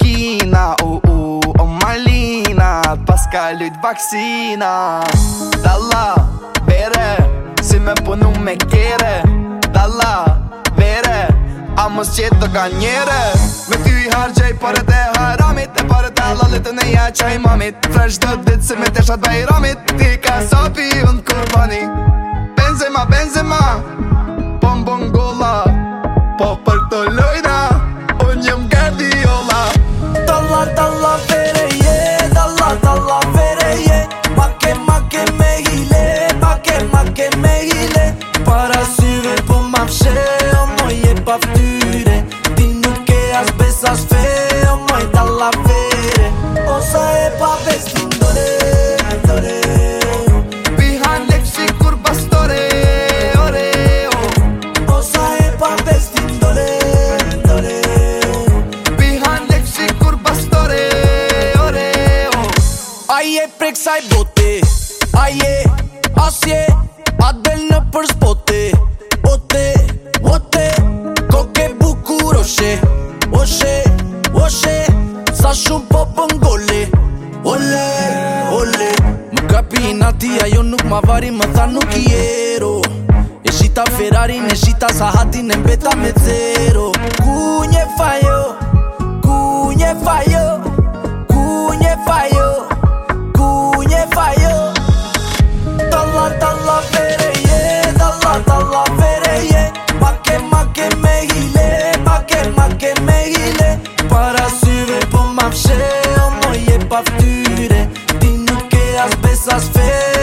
Kina U uh, u uh, o Malina Pas ka lujt vaksina Dalla, bere Si me punu me kere Dalla, bere A mos qëtë do ka njere Me ty i hargjaj për haramit E për të lalit të neja qaj mamit Fresh dhët dit si me të shat bajramit Ti ka sopi unë kurbani Benzema, benzema Bon bon gola Popa Dinu ke as besas fe, o mojt alla fe O sa e pa besin dore, dore Pihan leksi O sa pa besin dore, dore Pihan leksi kur bastore, Aje preksaj bote, aje asje shumë po pëngolli po Ole, ole Më kapi i nati, ajo nuk ma vari, më tha nuk i ero E shita Ferrari, Në shita Sahatin, e mbeta me zero Ku një mam wzięło moje paptury Ty nutkę aż bez asfer